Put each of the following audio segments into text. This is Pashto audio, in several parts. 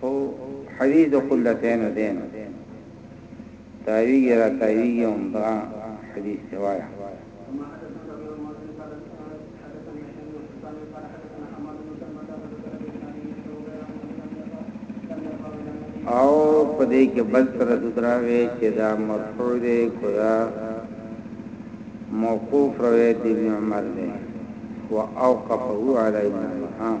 خو حدیث د قلتین دین تاویږي را تاویږي هم دا حدیث دی وایا او په دې کې بل تر دراوي چې دا مرفوع دی کړه موقوف روایت ابن عمر دی واوقفه علی ابن عمر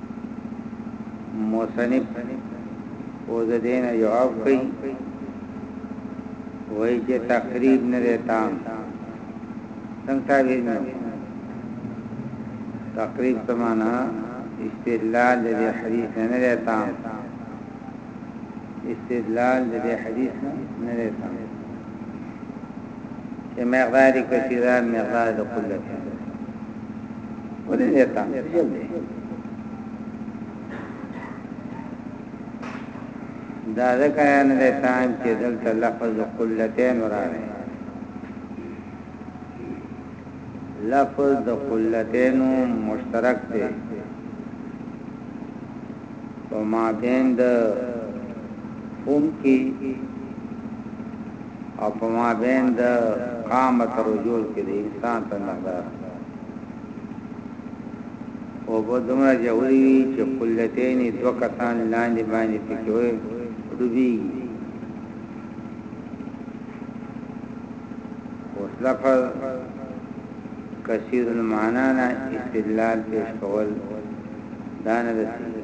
مصنف اوس د دې نه جواب کوي وایي چې تقریب نه دی تام څنګه تعبیر نه تقریب څه معنا استدلال د دې حدیث نه دی تام استدلال د دې حدیث نه دی تام چې مقدار کثیران مقدار د قلت ولې دې تام یو دی دا ځکه نه دی تام چې دلته لفظ قلتین راغی لفظ د قلتین مشترک دی په مابین د هم کې او په مابین د قامت رجول کې د انسان په مقدار او په دومره جوړي وي چې قلتین دو کسان لاندې باندې پکوي ډوبي اوس لفظ کثیر المعنا نه استدلال پیش کول دانه دسی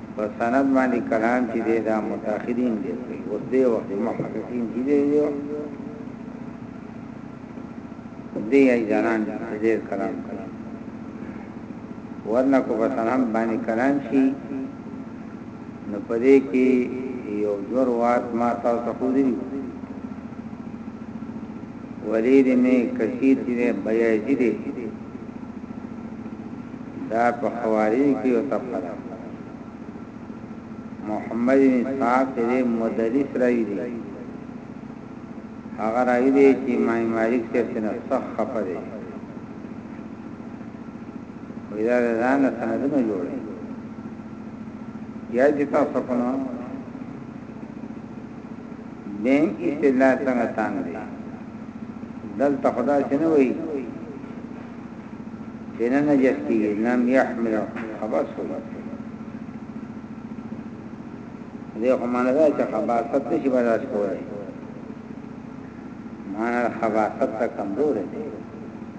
په سند باندې کلام چې دی دا متأخرین دی کوي اوس دی وخت محققین چې دی دی دی ای ځان دې کلام کوي ورنه کو په سند باندې کلام شي نو پدې کې یو زور وات ما تاسو خو دې ولی دی می کشید دی وی بیازی دی دا په خواری کی او تفره محمد بن صاحب دی مدلس راوی دی هغه راوی دی چې مای مالک ته څنګه صح خپه دی ویدا ځان سندونه جوړي یا چې تاسو په بینک استدلال څنګه تانګ دی دلته خدا شنه وای چې نه نجس کیږي لم يحمل خبر شو دې خو معنی دا چې خباثت نشي برداشت کولای معنی خباثت ته کمزور دی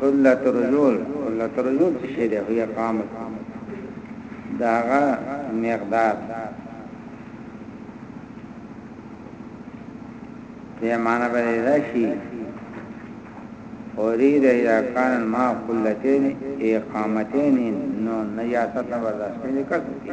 قلت الرجول قلت الرجول څه شی دی هي قام داغه مقدار پیمانه به راشي اورید یا کان ما قلتین اقامتین نو نجاست نه برداشت نه کړی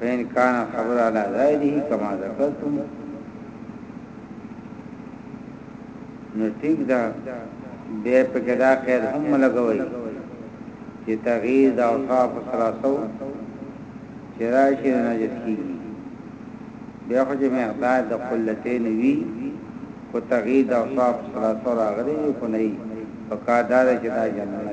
فإن كان الخبر على ظاهره كما ذكرتم نو ټیک ده به په کې دا قید هم لګوي چې تغییر د اوصاف ثلاثو چې راشي نه نجس کیږي بیا خو چې مقدار د قلتین وی کو تغییر د اوصاف ثلاثو راغلي کو نه په کار دار چې دا جننه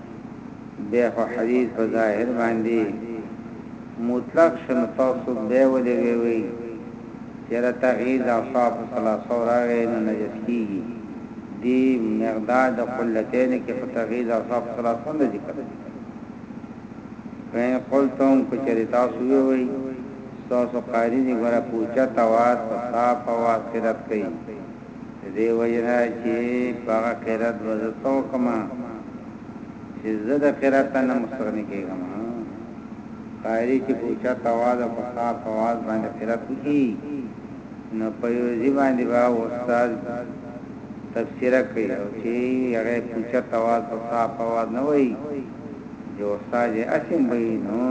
بیا خو حدیث په ظاهر باندې مطلق شو نو تاسو بیا ولې وی وی چې را تغییر د اوصاف ثلاثه راغی نو نجس کیږي دی مقدار د قلتین کې خو تغییر د اوصاف ثلاثه نه ذکر فین قلتم کچری تاسو وی وی تاسو قاری دی ګره پوچا توات صاف او اخرت کوي د دې وجه نه چي په هغه قرات به زه څه وکړم چي زه د قرات نه مستغني کېږم قاری چي په اوچت اواز او په صاف اواز باندې قرات وکړي نو په یو ځای باندې به استاد تفسیر کوي او چې هغه پوچا تواز په صاف اواز نه وایي جو استاد یې اسیم وایي نو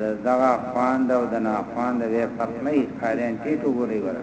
د دغه خواند او د ناخواند به فرق نه ښکارین ټیټو ګوري وره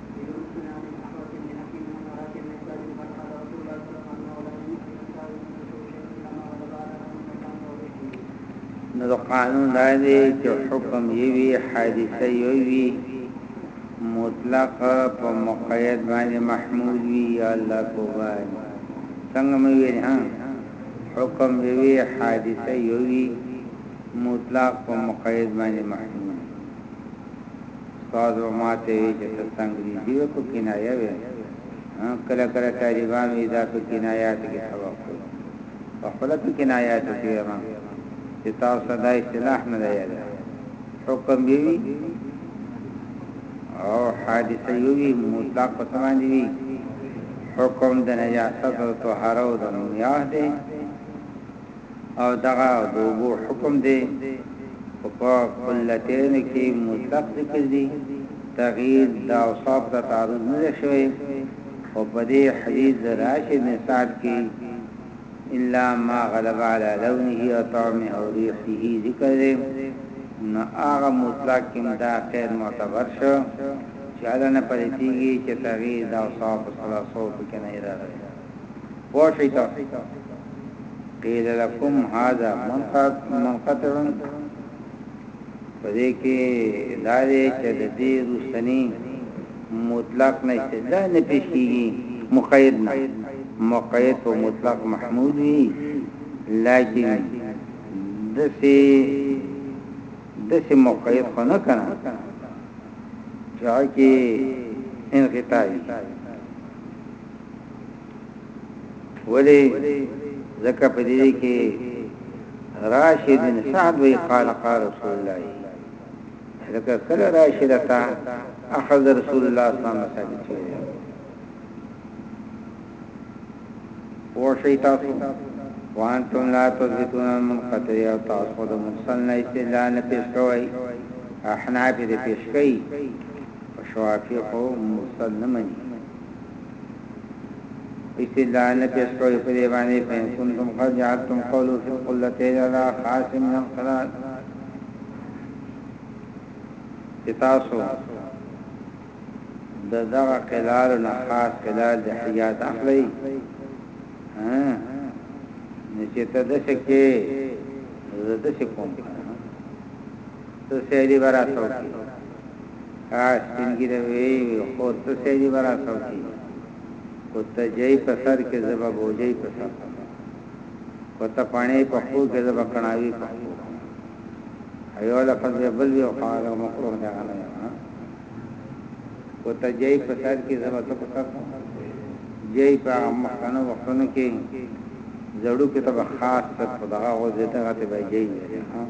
نو قانون دا دی چې حکم یوي حادثه یوي مطلق په مقید باندې محمول وي یا الله توبه څنګه مې ویل ها حکم یوي حادثه یوي مطلق په مقید باندې محمول استاد به ماته وي چې ته څه انګريزي وې خو کنايه وې هم کله کله طالبان وي دا په کناياتو کې سبق وي په خپله په کناياتو کې ويما چې تاسو ته دا اصطلاح نه ده ياده حکم به وي او حادثه یوی مطلق په سمان دی حکم د نجاست او طهاره او د میاه دی او دغه د اوبو حکم دی خو په کلتینو کې مطلق ذکر دي تغیر د اوصاف ته تعرض نه دی شوی خو په دې حدیث د راشد بن سعد کې الا ما غلب علی لونه او طعمه او ریحه ذکر دی نو هغه مطلق کې دا قید معتبر شو چې الله نه پرې کېږي چې تغیر د اوصاف ثلاثو په کې نه راغلی پوه شئ ته قیل لکم هذا منقطع پدې کې دا دې چې د دې رسنی مطلق نه استدلال نه پیش کیږي مقید نه مقید او مطلق محمود وي لیکن دسه دسه مقید خو نه کنه چا کې انقطاعي ولی زکه په دې کې راشد بن سعد وی قال قال رسول الله لکه کله راشد تا اخذ رسول الله صلی الله علیه وسلم او شیطاسو وانتم لا تثبتون من قطعی او تاسو د مرسل نه استدلال نه پیش کوي احناف دې پیش کوي شوافی خو مرسل نه مني استدلال نه پیش کوی په دی باندی فان کنتم قد جعلتم قوله فی القلتین علی خاص من القلات چه تاسو د دغه قلال نه خاص قلال د حیات اخلی ها نه چې ته د شکه زه د شکوم ته سیلی براتو کاش سپين ږيری ويی وی خور څه شی دی به راسم شی کو ته جی په سر کی زه به بوجی په سر کم کو ته پڼی په خو کی زه به کڼاوی په خو کم ایو لفظ به بل وی او خار او مکروه ده غنه ها کو ته جی په سر کی زه به ته په سر کم جی په مخکنو وختونو کی زړو کې ته خاص ته خدغه غوځي ته غته به جی ها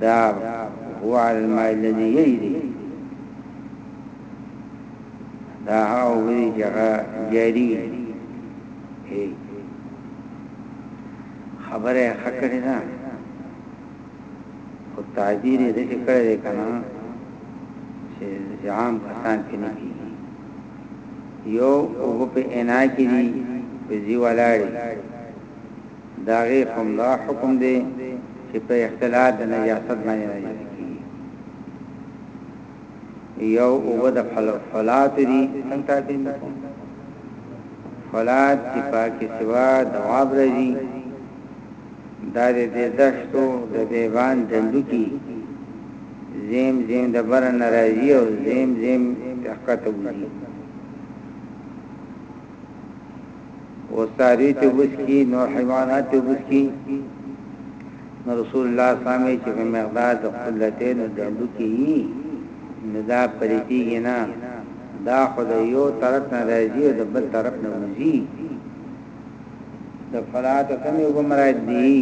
دا هوالمایلنیی دی دا هغه اوبه دي چې هغه جاري دي خبره ښه کړې ده خو تعبیر یې داسې کړی دی که نه چې عام کسان پرې نه کېږي یو اوبه په انا کې دي په ځي ولاړې د هغې کوم دا حکم دی چې په اختلاط د نجاست باندې نجس کیږي یو او د فلات دي څنګه تعبیر نکوم فلات چې پاکي سوا دواب راځي دا د دشتو د بیوان دندو کی زیم زیم د بر ناراضي او زیم زیم تحقیق وږي او ساری ته وسکی نو حیوانات ته وسکی نو رسول الله صلی الله علیه وسلم چې په مقدار د قلتین د دندو کې نه دا پریتی نه دا خود یو طرف نه راځي او د بل طرف نه وځي د فلات کم یو مراد دی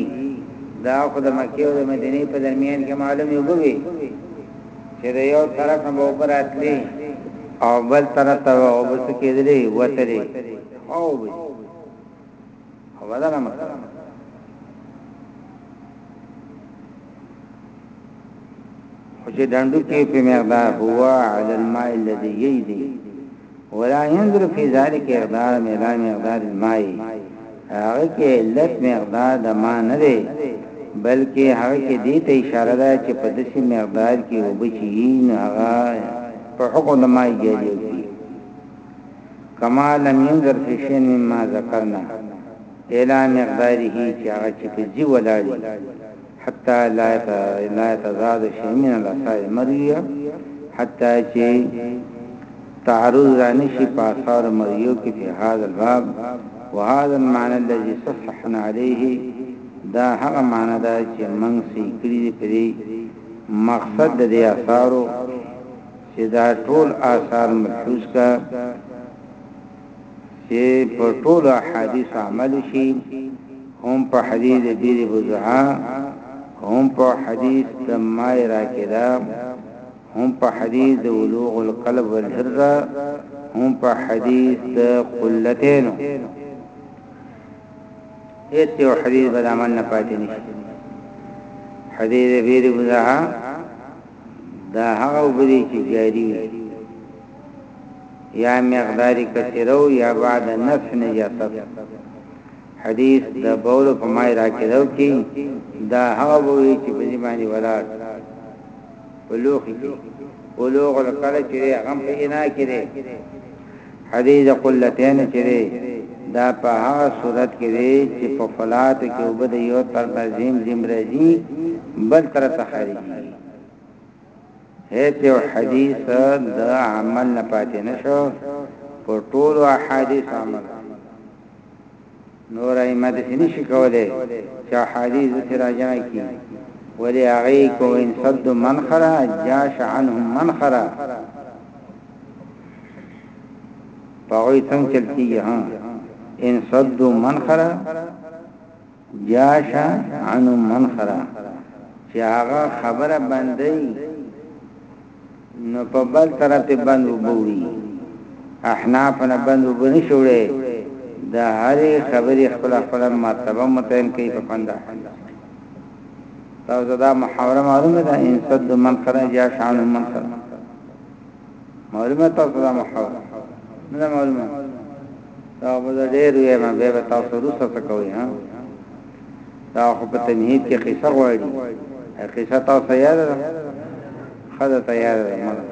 دا خود مکه او مدینه په درمیان کې معلومه وګوي چې د یو طرف نه به اوبه راتلې او بل طرف ته به اوبه څه کېدلې وتلې ښه اوبه او بدله مسله خو چې ډنډو کې په مقدار هوا علی الماء الذي ییدي ولا ينظر في ذلك اقدار ملا مقدار الماء هغه کې علت مقدار د ما نه دی بلکې هغه کې دې ته اشاره ده چې په داسې مقدار کې وبچي نه هغه په حکم د ما جاری وي کما لم ينظر في شيء مما ذكرنا الى مقداره چې هغه چې په ځي ولاړي حتی لا يتزاد شيء من الاساء المريئه حتی چی تعرض رانشی په اثار مریو کې په هاذا الباب وهذا المعنى الذي صححنا عليه دا هغه معنی ده چې موږ سې کړی دی پرې مقصد د دې آثارو چې دا ټول آثار ملحوظ کا چي پر ټولو احاديثو عمل وشي هم په حديث د بير بزعه هم په حديث د ماء راکده هم په حديث د ولوغ القلب والحرز هم په حديث د قلتين هیڅ یو حدیث به دامن نه پاتې نشي حدیث بیر بزها دا هغه وبدي چې جاری وي یا مقدار کثیره او یا بعد نفس نجاست حدیث د بول په مای راکړو کې دا هغه وی چې په دې باندې ولاد ولوخ کې ولوغ کله چې هغه په انا کې دی حدیث قلتین چې دی دا په هغه صورت کې دی چې په فلات کې وبد یو تر تنظیم زم راځي بل تر تخریجي هیڅ یو حدیث د عمل نه پاتې نشو پر ټولو احادیث عمل نور ائمه د سینې شي کوله چې احادیث د راجع کی ولی هغه کو ان صد من خرا جاش عنهم من خرا پاوی څنګه چلتی ها ان صد من خرا جاش عنو منخرا چه هغه خبره بندی نو په بل طرف ته بند وبوړي احناف نه بند وبني شوړي د هرې خبرې خپل خپل مرتبه متعین کوي په پند تاسو دا محاوره معلومه ده ان صد من خرج یا شان من خرج معلومه تاسو دا محاور نه معلومه دا به ډېر وي ما به تاسو روسه څه کوي ها دا خو په تمهید کې قصه غواړي قصه تاسو یاد ده خدای ته یاد ده مړه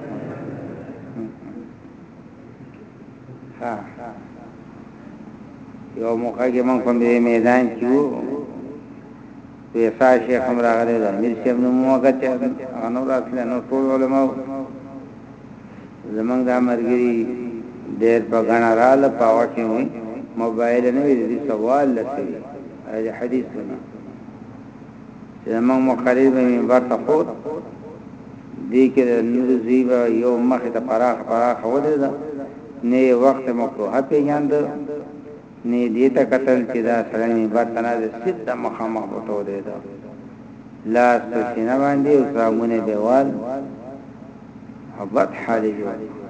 ها یو موقع کې مونږ په میدان کې پيښا شيخ هم راغلی د امير صاحب نوم وموکه چه هغه نه وراتله نور ټول علماء وو زمونږ دا مرګري ډير په غنه رااله په هغه کې وي موبايل نه وي د سوال لسوي د حديثونه چې موږ مقرر به منبر ته خود دې کې نور زیبا یو مخ ته پراخ پراخ ولې ده نه وخت مکروه پیژاند نه یې دې ته کتل چې دا سړی مې برته نه د سیند ته مخامخ وتودېده، لاس په سینه باندې او څراغونه یې بېول او بد حال یې جوړ کړ.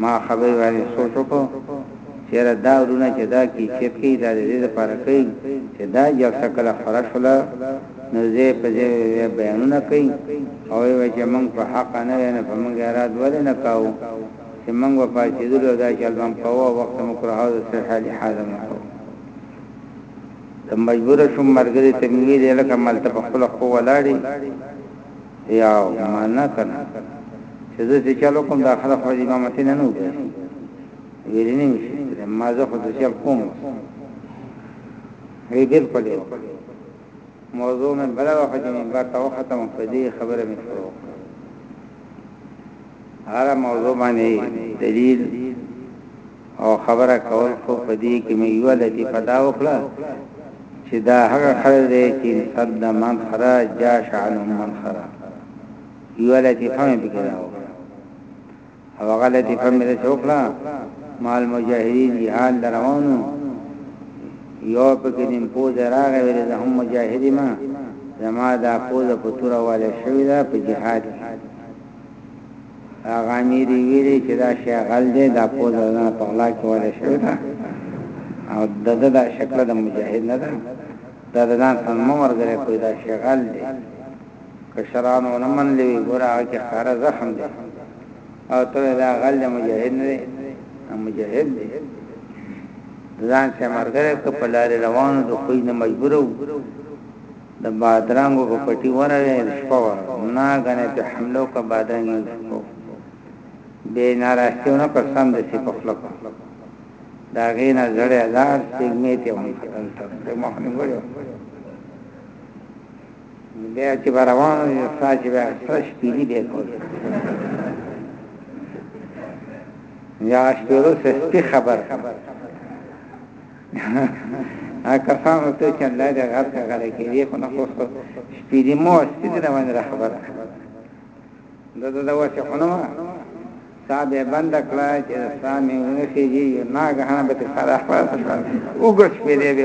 ما خبرې باندې سوچ وکړ چې یاره دا ورونه چې دا کیفیت کوي دا د دې لپاره کوي چې دا جلسه کله خره شوله نو زه په دې بیانونه کوي او وایي چې موږ په حق نه وینه په موږ یې راد ولې نه کاوه چې موږ به پاڅېدلو او داسې البم کوو او وخت مو کړاوه او د څه شا لحاظ مو کوو. زه مجبوره شوم، ملګري ته مې ویل، یلکه همالته په خپلو خپو ولاړ یې او منه که نه، چې زه څه چل وکړم، دا خلک خو به د امامتۍ نه نه وباسي. ویلي نه مې شي، چې ما زه خو څه چل کوم اوس. ویې بلکل یې وکړ. موضوع مې بله وه خو چې منبر ته وختم په دې خبره مې شروع کړه. هره موضوع باندې دلیل او خبره کول خو په دې کې مې یو لطیفه دا وکړه چې دا هغه خلک دی چې صد من خرا جاش عنهم من خرا یو لطیفه مې پکې راوړه او هغه لطیفه مې داسې وکړه ما المجاهدین جهاد دروانو یو پکې نیم پوز راغې ویل زه هم مجاهد ما زما دا پوز په تور والے شوی دا په جهاد هغه امیر ویلي چې دا شی غل دی دا پوز نه په غلا کې والے شوی دا او د د د شکل د مجاهد نه ده دا د ځان سره مو ورګره کوي دا شغل دی کشرانو ونه منلې وي ګوره هغه کې ښکاره زخم دی او ته وې دا غل دی مجاهد نه دی مجاهد دی ځان سه مرګره که په لارې روانو د خوی نه مجبورو د بادرنګو په پټي ورغې شپه وه نه غنې په حملو کا بادرنګ شپو به ناراستیونه پر سم د سی په خلق دا غینه زړه هزار سیګمې ته هم خطر سره مخ نه ګړو بیا چې روانو یو ساج بیا فرش پیلی به کول یا شروع سستی خبر ا کسانو ته چې الله دې غر ته غره کې دې خو نه خو سپی دې مو سپی دې روان را خبر دا دا دا واسه خو نه صاحب بند کړه چې سامي ونسي دي ناګهانه به ته سره خبر وګښ پیلې به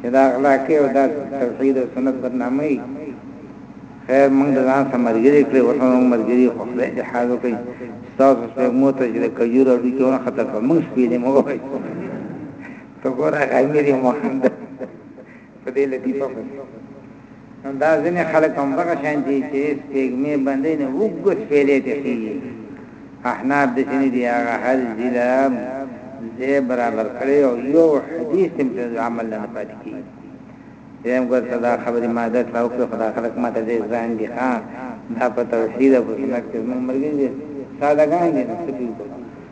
چې دا اخلاقي او دا توحید او سنت بدنامي خیر موږ د ځان سره مرګري کړې ورته موږ مرګري خو خدای دې حال وکړي تاسو سره مو ته چې کجور او دونه خطر په موږ شپې دې مو وای ته ګوره غمیري محمد په دې لطیفه نو دا ځینې خلک هم دغه شان دي چې سپېږمې باندې نه وګت پیلې ته خېږي احناف د شنې دی هغه هر ضلع زه برابر کړی او یو حدیث هم په عمل نه پاتې کیږي زم ګور صدا خبرې ما د څو په خدا خلق ماته دې ځان دي ها دا په توحید او سنت کې موږ مرګ دي ساده ګان دي نو څه پیږي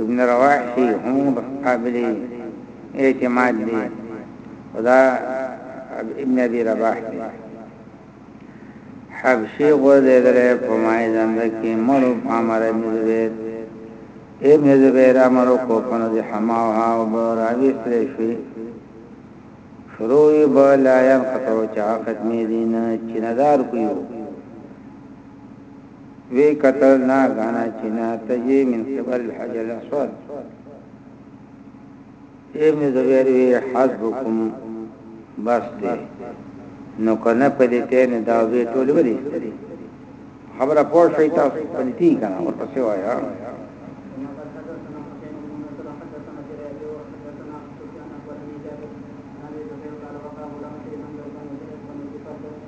ابن رواحي هم قابل اعتماد دی خدا ابن ابي رباح دی حبشي غوزه درې په مای زند کې مړو پامر ابن زبیر ابن زبیر امر کو په نو حما او ها او راوي سره شي شروع به لا ينقطع چا ختمي دین چې نظر کوي وی قتل نا غانا چنا تجی من قبل الحج الاسود ابن زبیر وی حسبکم بس دې نو کنه په دې ته نه دا وی ټول ولې خبره پوه شئ تاسو پنځتي کنه ورپسې وایا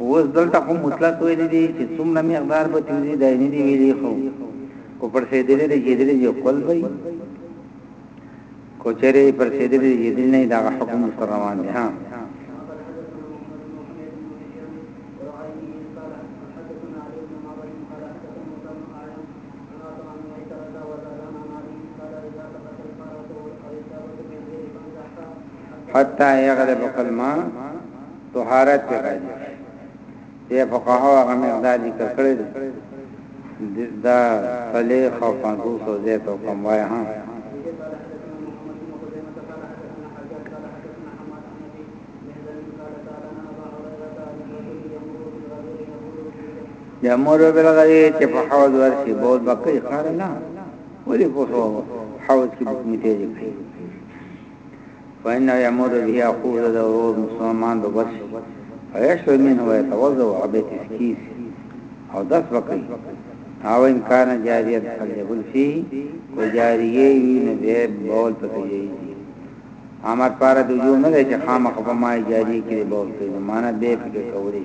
اوس دلته خو مطلق ویلي دي چې څومره مقدار به تیوزي دا نه دي ویلي خو کو پر سیدلې دې کېدلې یو قول به کو چېرې پر سیدلې دې کېدلې نه دا حکم سره روان دي ها حتى يغلب قلما طهارت ته راځي دې فقهاو هغه مقدار ذکر کړی دی دا صلیخ او پنځوس او زیت او کم وای ها یمر بالغوی چې په حوض ورشي بول بقي خار نه ولې په حوض کې بوتې دي فانه يمر به اخوه د ورور مسلمان به بس فيشرب منه ويتوضا وعبه تسکیس او دس بکی او ان کان جاریت فلیبل فی کو جاریه وی نو به بول پکې جایزي امر پاره د جو نه چې خامخ په ما جاری کړي بول کوي معنا به پکې کولی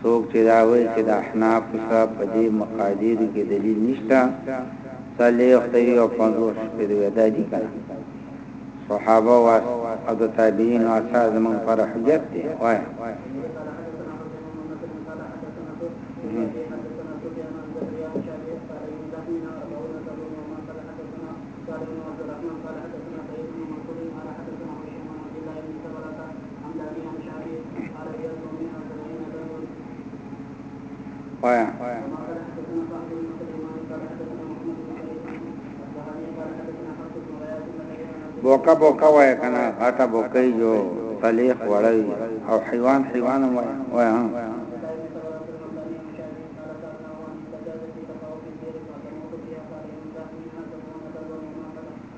څوک چې دا وایي چې د احنافو سره په دې مقادیرو کې دلیل نشته څلوېښت د یو او پنځوس شپې د ویدا دي که نه صحابه واس او د تابعینو اثار زموږ لپاره حجت دی وایه وایا بوکا بوکا وای کنه غټه بوکای جو تلیخ وړی او حیوان حیوان وای وای ها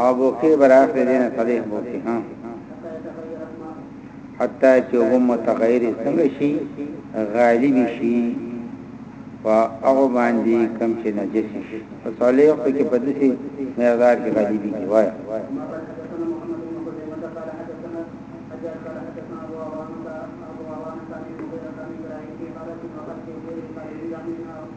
او بوکي براخره دینه صدیح بوکي ها حتی چې وګم متغیر څنګه شي غالب شي فاغو باندې کم چې نجس شي په صالح وخت کې په دې مقدار کې غالب دي وای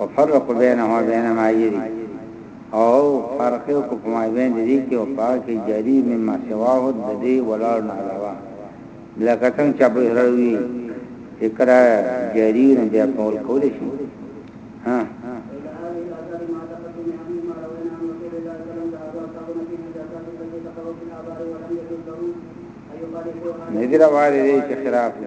وفرق بینه و بین ما یری او فرق کو په مابین د دې کې او پاکي جاری مما سواه د دې ولار نه علاوه لکه څنګه چې ابو هروی ذکر جاری نه بیا کول کول شي ها ندی را واري دي چې خلاف دي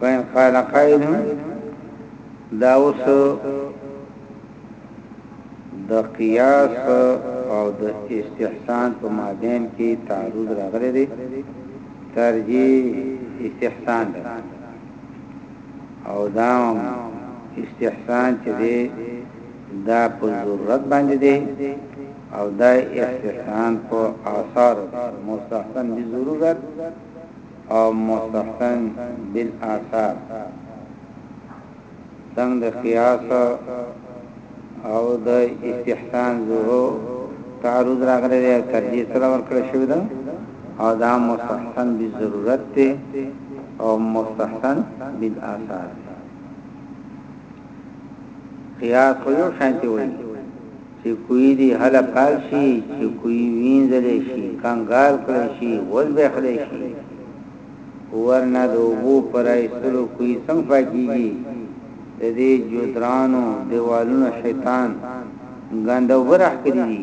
فین قال قائل دا اوس د قیاس او د استحسان په مابین کې تعارض راغلی دی ترجیح استحسان ده او دا استحسان چې دی دا په ضرورت باندې دی او دا استحسان په آثار مستحسن به ضرورت او مستحسن بالاثار څنګ د قیاس او د استحسان زه تعرض راغلی دی ترجیح سره ورکړی شوی ده او دا مستحسن به ضرورت دی او مستحسن بالاثار قیاس خو یو شانتی وایي چې کوهي دې هله پاک شي، چې کوهي وینځل شي، کنګال کړل شي، وزبېښل شي، ورنه د اوبو په را ایستلو کوهي څنګه پاکېږي؟ د دې جدرانو دیوالونو شیطان ګنده اوبه راښکلې دي.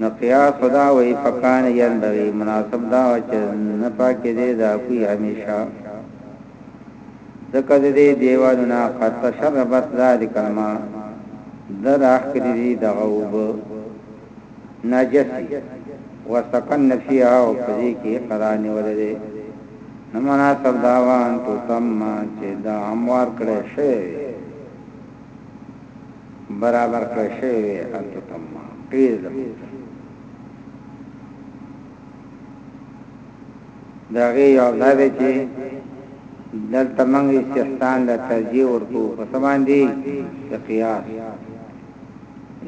نو قیاس خو دا وایي فکان ینبغي مناسب دا وه چې نه پاکې دې دا کوي همیشه ځکه د دې دیوالو نه قد تشربت ذلک الماء دا راښکلي دي دغه اوبه نجسي وسکن فيها او په دې کې قرار نیول دي نو مناسب دا وان تو تم چې دا هموار کړي شي برابر کړی شوی وی ان تتم قیل د موسی داغه یو دا دی چې دلته موږ استحسان د ترجیح ورکو په سمان دی د قیاس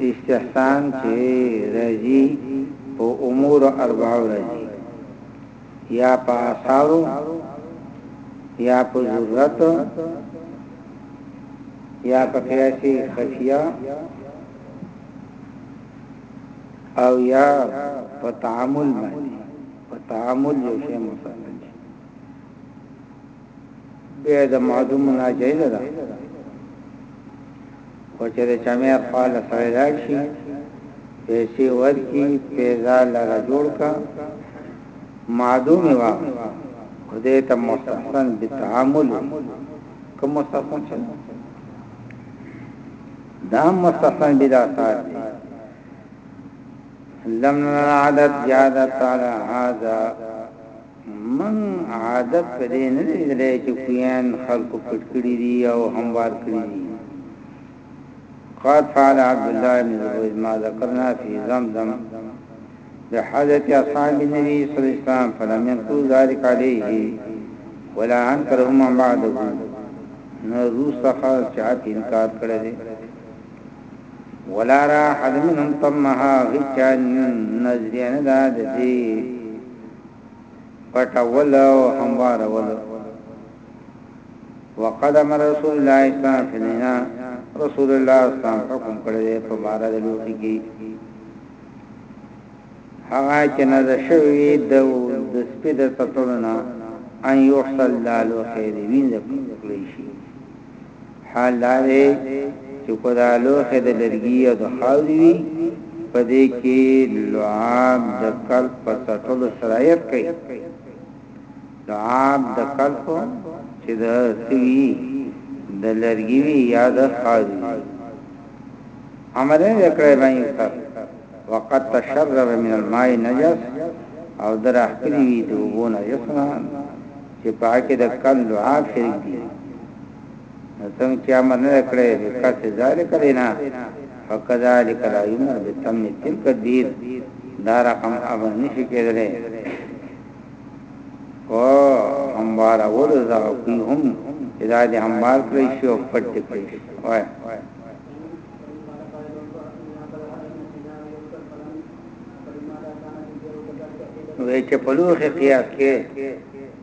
استحسان چې راځي په امور اربع راځي يا په آثارو يا په ضرورت يا په قياس خفيه او يا په تعامل باندې په تعامل یو شی مصدق بيعه د معدوم ناجائزه ده خو چې د چمير خوا له سره لاړ شي پیسې ورکي پیزا لره جوړ کا معدوم وا خدای ته مستحسن بالتعامل کوم مستحسن څه دا مستحسن بلا سات لم نرى عدد زيادة على هذا موږ عادت په دې نه دی لیدلی چې کویان خلکو پټ کړي دي او هموار کړي دي. قد فعل عبدالله بن زبیر ما ذکرنا فی زمزم بحاجت اصحاب النبی صلی الله علیه وسلم فلم ينکروا ذلك علیه ولا انکره من بعده نه روس څخه چا انکار کړی دی ولا را حد منهم طمها غچان نزدین دا د دې پټول او هموارول وقد امر رسول الله صلی الله علیه وسلم رسول الله صلی الله علیه وسلم حکم کړی په بار د لوخي کې هغه چې نه د شوی د د سپید تطلنا ان یحصل لالو خیر وینځ کړی شي حال دا دی چې که دا لوښی د لرګي او د خاورې وي، په دې کې لعاب د کلب په څټلو سرایت کوي. لعاب د کلب چې د څه وي، د لرګي وي یا د خاورې وي. عمل یې وکړی باندې سر وقد تشرب من الماء نجس او در اخلي وي د وبو نجسونه چې پاکه د کل لعاب شریک دي نو څنګه چې امر نه کړی به کسې ذالک دینا فکذالک لا یمر به تم تلک دیر دا رقم امر نشی کېدلی او هموار اول زا کوي هم اذا دې هموار کړی شي او پټ کړی شي وای وای چې په لوخه قیاس کې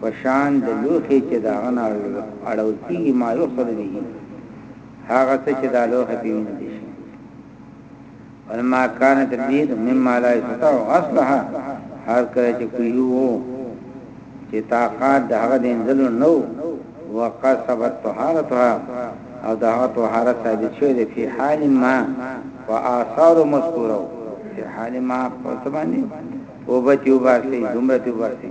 په شان د لوښي چې د هغه نه اړول کېږي، ما يؤخذ به، هغه څه چې دا لوښی پرې ومينځل شي. ولما كانت البيض مما لا يستطاع غسلها، هر کله چې کويو وو چې طاقت د هغه د وينځلو نه وو، وقد ثبت طهارتها، او د هغه طهارت ثابت شوی دی، في حال ما، په آثارو مذکورو، في حال ما، په څه باندې؟ اوبه ترې وباسئ، دومره ترې وباسئ.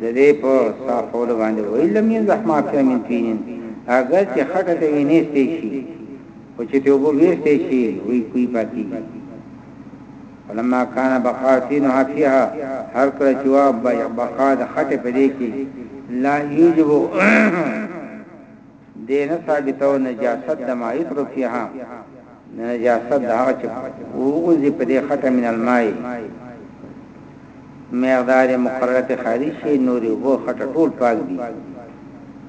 د دې په صافول باندې ویل لم یزح ما فی من تین اگر چې خټه ته وینې ستې شي او چې ته وبو ویستې شي وی کوي پاتې فلما کان بقاتین حفیها هر کله چې وا بقا د خټه په دې کې لا یوجب دې نه ثابتوه نجاست د مايطرد فيها د نجاست د هغه چې ووځي په دې خټه من الماء مقدار مقرره ته خارج شي نورې وو خټه ټول پاک دي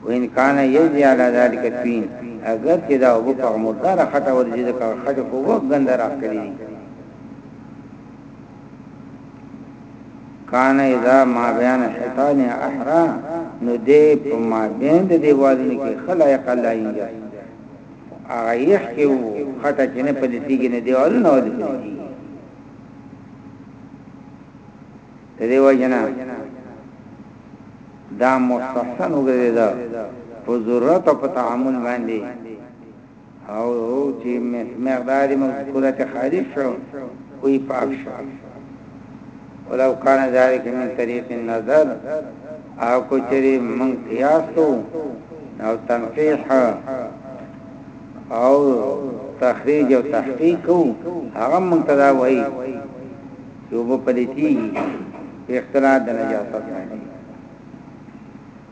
وین کان یجی علی ذلک تین اگر چې دا وو په مردار خټه ورځي د خټه په وګ غندرا کړی کان اذا ما بین الحيطان احرا نو دې په ما بین د دیوالونو کې خلایق الله انجاز هغه یې کې خټه چې نه پدې تیګې نه دیوالونه ولې دي د دې وجنا دا مستحسن وګرځیدا په ضرورت او په تعامل باندې او چې مقدار مذکوره ته خارج شو وی پاک شو ولو کان ذالک من طریق النظر او کوچری من قیاس کو او تنفیح او تخریج او تحقیق کو هغه منتدا وای یو په پلیتی اختلاط د نجاست نه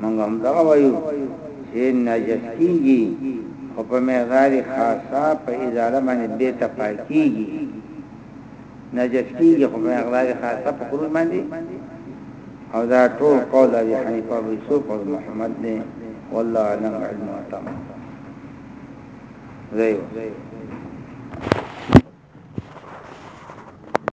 موږ هم دغه وایو چې نجس کیږي خو په مقدار خاصه په ازاله باندې به تپا کیږي نجس کیږي خو په مقدار خاصه په خروج باندې او دا ټول قول ابي حنیفه او یوسف او محمد دی والله علم علم تام زیو